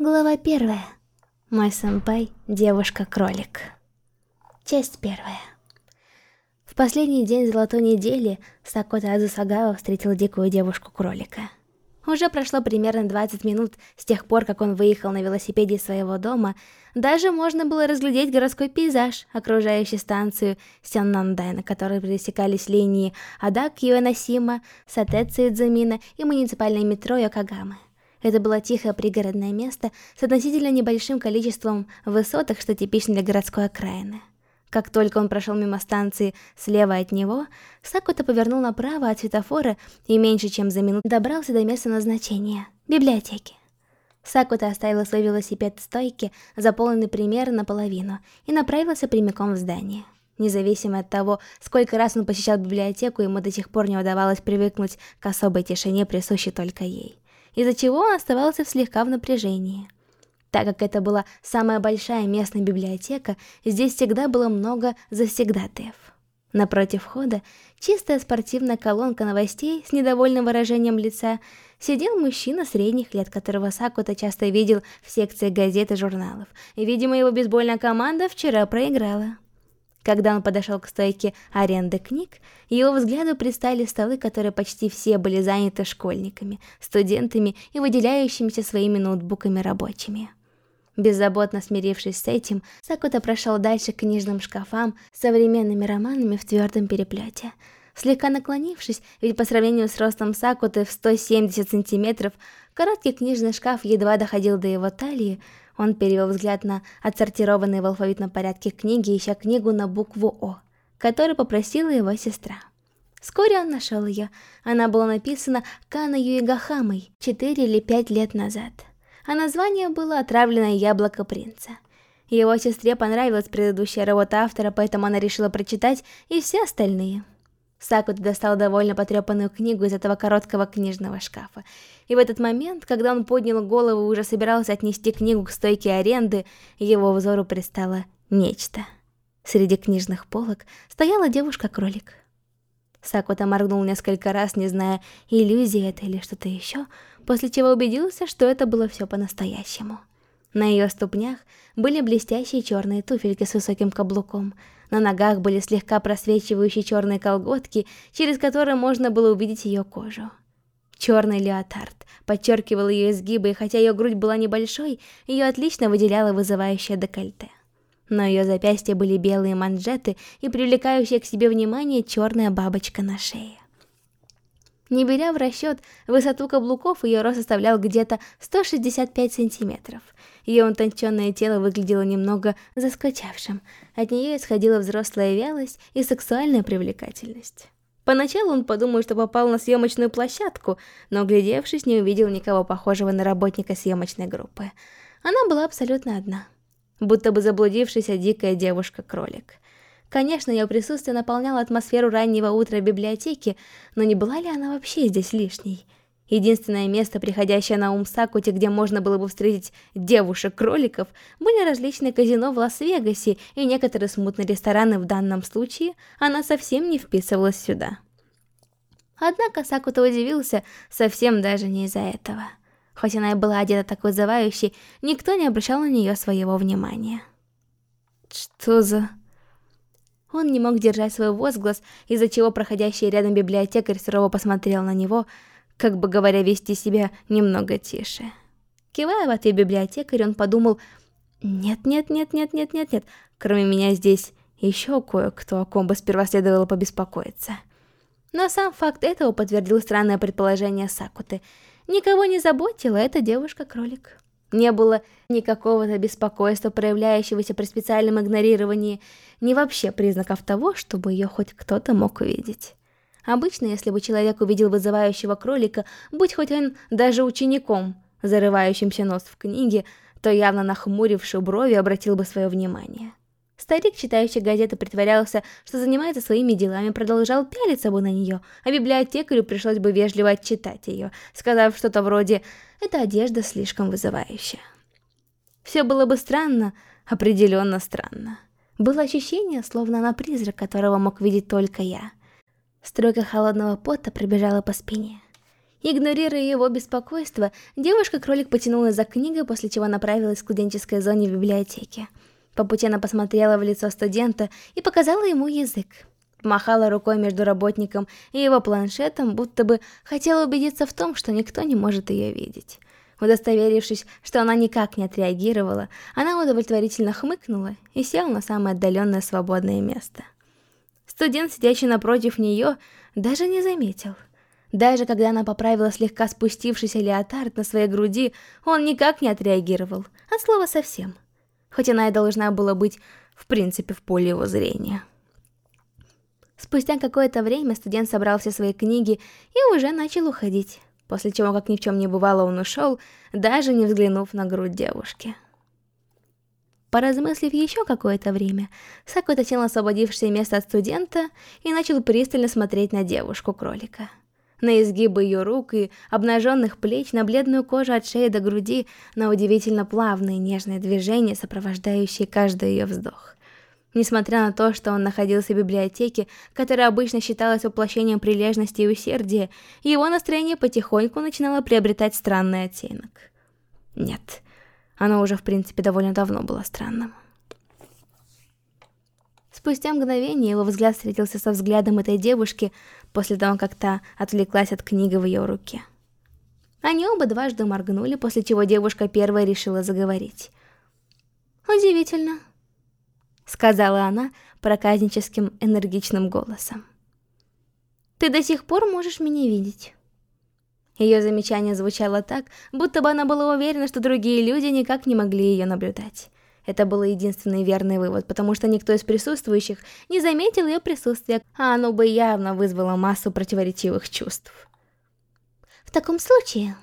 Глава первая. Мой сэмпай – девушка-кролик. Часть первая. В последний день золотой недели Сакота Азусагао встретил дикую девушку-кролика. Уже прошло примерно 20 минут с тех пор, как он выехал на велосипеде из своего дома. Даже можно было разглядеть городской пейзаж, окружающий станцию Сяннандай, на которой пересекались линии Адак Юэносима, Сатэцу Идзумина и муниципальное метро Йокогамы. Это было тихое пригородное место с относительно небольшим количеством высоток, что типично для городской окраины. Как только он прошел мимо станции слева от него, Сакута повернул направо от светофора и меньше чем за минуту добрался до места назначения – библиотеки. Сакута оставила свой велосипед в стойке, заполненный примерно наполовину, и направился прямиком в здание. Независимо от того, сколько раз он посещал библиотеку, ему до сих пор не удавалось привыкнуть к особой тишине, присущей только ей из-за чего он оставался слегка в напряжении. Так как это была самая большая местная библиотека, здесь всегда было много завсегдатаев. Напротив входа, чистая спортивная колонка новостей с недовольным выражением лица, сидел мужчина средних лет, которого Сакута часто видел в секции газет и журналов. Видимо, его бейсбольная команда вчера проиграла. Когда он подошел к стойке аренды книг, его взгляду пристали столы, которые почти все были заняты школьниками, студентами и выделяющимися своими ноутбуками рабочими. Беззаботно смирившись с этим, Сакута прошел дальше к книжным шкафам с современными романами в твердом переплете. Слегка наклонившись, ведь по сравнению с ростом Сакуты в 170 сантиметров, короткий книжный шкаф едва доходил до его талии, он перевел взгляд на отсортированные в алфавитном порядке книги, ища книгу на букву О, которую попросила его сестра. Вскоре он нашел ее. Она была написана Кана Юигахамой 4 или 5 лет назад. А название было «Отравленное яблоко принца». Его сестре понравилась предыдущая работа автора, поэтому она решила прочитать и все остальные. Сакута достал довольно потрепанную книгу из этого короткого книжного шкафа. И в этот момент, когда он поднял голову и уже собирался отнести книгу к стойке аренды, его взору пристало нечто. Среди книжных полок стояла девушка-кролик. Сакута моргнул несколько раз, не зная, иллюзия это или что-то еще, после чего убедился, что это было все по-настоящему. На ее ступнях были блестящие черные туфельки с высоким каблуком. На ногах были слегка просвечивающие черные колготки, через которые можно было увидеть ее кожу. Черный леотард подчеркивал ее изгибы, и хотя ее грудь была небольшой, ее отлично выделяло вызывающее декольте. Но ее запястья были белые манжеты и привлекающая к себе внимание черная бабочка на шее. Не беря в расчет высоту каблуков, ее рост составлял где-то 165 сантиметров. Ее утонченное тело выглядело немного заскочавшим. От нее исходила взрослая вялость и сексуальная привлекательность. Поначалу он подумал, что попал на съемочную площадку, но, глядевшись, не увидел никого похожего на работника съемочной группы. Она была абсолютно одна. Будто бы заблудившаяся дикая девушка-кролик. Конечно, ее присутствие наполняло атмосферу раннего утра библиотеки, но не была ли она вообще здесь лишней? Единственное место, приходящее на ум Сакути, где можно было бы встретить девушек-кроликов, были различные казино в Лас-Вегасе и некоторые смутные рестораны в данном случае, она совсем не вписывалась сюда. Однако Сакута удивился совсем даже не из-за этого. Хоть она и была одета так вызывающе, никто не обращал на нее своего внимания. Что за... Он не мог держать свой возглас, из-за чего проходящий рядом библиотекарь сурово посмотрел на него, как бы говоря, вести себя немного тише. Кивая в ответ библиотекарь, он подумал, «Нет-нет-нет-нет-нет-нет-нет, кроме меня здесь еще кое-кто, о ком бы сперва следовало побеспокоиться». Но сам факт этого подтвердил странное предположение Сакуты. Никого не заботила эта девушка-кролик. Не было никакого-то беспокойства, проявляющегося при специальном игнорировании, ни вообще признаков того, чтобы ее хоть кто-то мог увидеть. Обычно, если бы человек увидел вызывающего кролика, будь хоть он даже учеником, зарывающимся нос в книге, то явно нахмуривший брови обратил бы свое внимание. Старик, читающий газеты, притворялся, что занимается своими делами, продолжал пялиться бы на нее, а библиотекарю пришлось бы вежливо отчитать ее, сказав что-то вроде «эта одежда слишком вызывающая». Все было бы странно, определенно странно. Было ощущение, словно она призрак, которого мог видеть только я. Стройка холодного пота пробежала по спине. Игнорируя его беспокойство, девушка-кролик потянулась за книгой, после чего направилась к студенческой зоне в библиотеке. По пути она посмотрела в лицо студента и показала ему язык. Махала рукой между работником и его планшетом, будто бы хотела убедиться в том, что никто не может ее видеть. Удостоверившись, что она никак не отреагировала, она удовлетворительно хмыкнула и села на самое отдаленное свободное место. Студент, сидящий напротив нее, даже не заметил. Даже когда она поправила слегка спустившийся леотард на своей груди, он никак не отреагировал, от слова совсем. Хоть она и должна была быть, в принципе, в поле его зрения. Спустя какое-то время студент собрал все свои книги и уже начал уходить, после чего, как ни в чем не бывало, он ушел, даже не взглянув на грудь девушки. Поразмыслив еще какое-то время, Сакута сел на освободившееся место от студента и начал пристально смотреть на девушку-кролика. На изгибы ее рук и обнаженных плеч, на бледную кожу от шеи до груди, на удивительно плавные нежные движения, сопровождающие каждый ее вздох. Несмотря на то, что он находился в библиотеке, которая обычно считалась воплощением прилежности и усердия, его настроение потихоньку начинало приобретать странный оттенок. Нет, оно уже в принципе довольно давно было странным. Спустя мгновение его взгляд встретился со взглядом этой девушки, после того, как та отвлеклась от книги в ее руке. Они оба дважды моргнули, после чего девушка первая решила заговорить. «Удивительно», сказала она проказническим энергичным голосом. «Ты до сих пор можешь меня видеть». Ее замечание звучало так, будто бы она была уверена, что другие люди никак не могли ее наблюдать. Это был единственный верный вывод, потому что никто из присутствующих не заметил ее присутствия, а оно бы явно вызвало массу противоречивых чувств. «В таком случае...»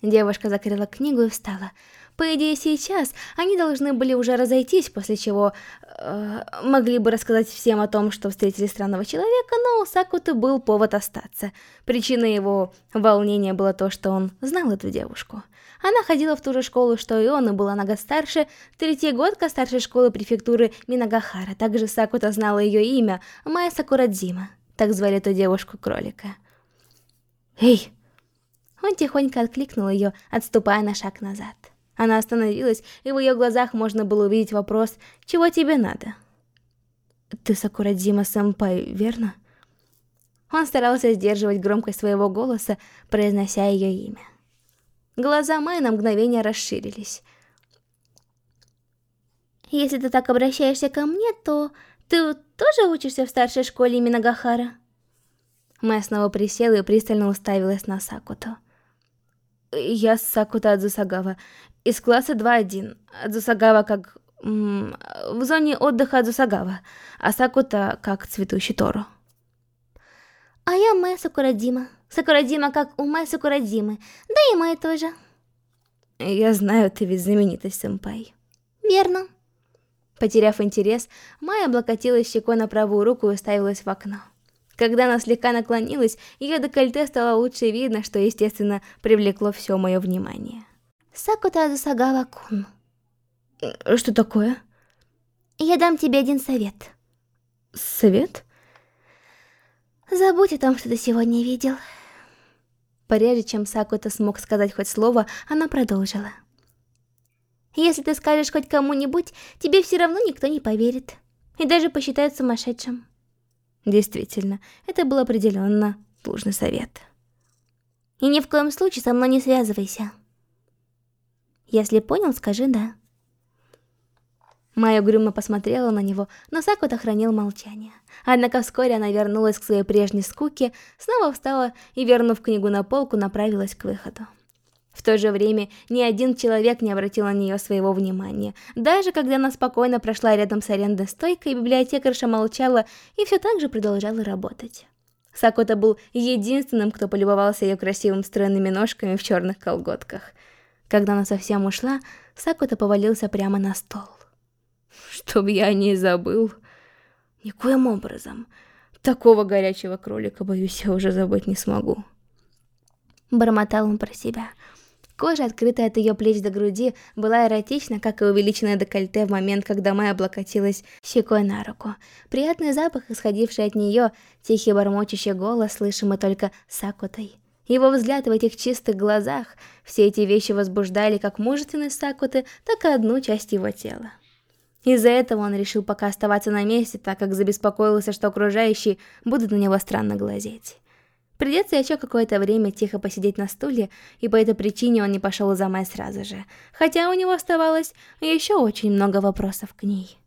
Девушка закрыла книгу и встала. По идее, сейчас они должны были уже разойтись, после чего э, могли бы рассказать всем о том, что встретили странного человека, но у Сакуты был повод остаться. Причиной его волнения было то, что он знал эту девушку. Она ходила в ту же школу, что и он, и была нога старше, третий годка старшей школы префектуры Минагахара. Также Сакута знала ее имя, Майя Сакурадзима. Так звали эту девушку-кролика. «Эй!» Он тихонько откликнул ее, отступая на шаг назад. Она остановилась, и в ее глазах можно было увидеть вопрос «Чего тебе надо?» «Ты Сакурадзима-сэмпай, верно?» Он старался сдерживать громкость своего голоса, произнося ее имя. Глаза Май на мгновение расширились. «Если ты так обращаешься ко мне, то ты тоже учишься в старшей школе имени Гахара?» Май снова присела и пристально уставилась на Сакуту. «Я Сакута Адзусагава из класса 2-1. Адзусагава как... в зоне отдыха Адзусагава, а Сакута как цветущий Торо. А я Мэ Сакурадима. Сакурадима как у Мэ Сакурадимы, да и Мэ тоже. Я знаю, ты ведь знаменитость, сэмпай. Верно. Потеряв интерес, Майя облокотилась щекой на правую руку и уставилась в окно. Когда она слегка наклонилась, ее декольте стало лучше видно, что, естественно, привлекло все мое внимание. Сакута Засагава-кун. Э, что такое? Я дам тебе один совет. Совет? Забудь о том, что ты сегодня видел. Прежде чем Сакута смог сказать хоть слово, она продолжила. Если ты скажешь хоть кому-нибудь, тебе все равно никто не поверит. И даже посчитают сумасшедшим. Действительно, это был определенно нужный совет. И ни в коем случае со мной не связывайся. Если понял, скажи «да». Майя угрюмо посмотрела на него, но Сакута хранил молчание. Однако вскоре она вернулась к своей прежней скуке, снова встала и, вернув книгу на полку, направилась к выходу. В то же время ни один человек не обратил на нее своего внимания. Даже когда она спокойно прошла рядом с арендной стойкой, библиотекарша молчала и все так же продолжала работать. Сакута был единственным, кто полюбовался ее красивым стройными ножками в черных колготках – когда она совсем ушла, Сакута повалился прямо на стол. Чтоб я не забыл. Никоим образом. Такого горячего кролика, боюсь, я уже забыть не смогу. Бормотал он про себя. Кожа, открытая от ее плеч до груди, была эротична, как и увеличенное декольте в момент, когда Май облокотилась щекой на руку. Приятный запах, исходивший от нее, тихий бормочущий голос, слышимый только Сакутой. Его взгляд в этих чистых глазах, все эти вещи возбуждали как мужественность Сакуты, так и одну часть его тела. Из-за этого он решил пока оставаться на месте, так как забеспокоился, что окружающие будут на него странно глазеть. Придется еще какое-то время тихо посидеть на стуле, и по этой причине он не пошел за Май сразу же, хотя у него оставалось еще очень много вопросов к ней.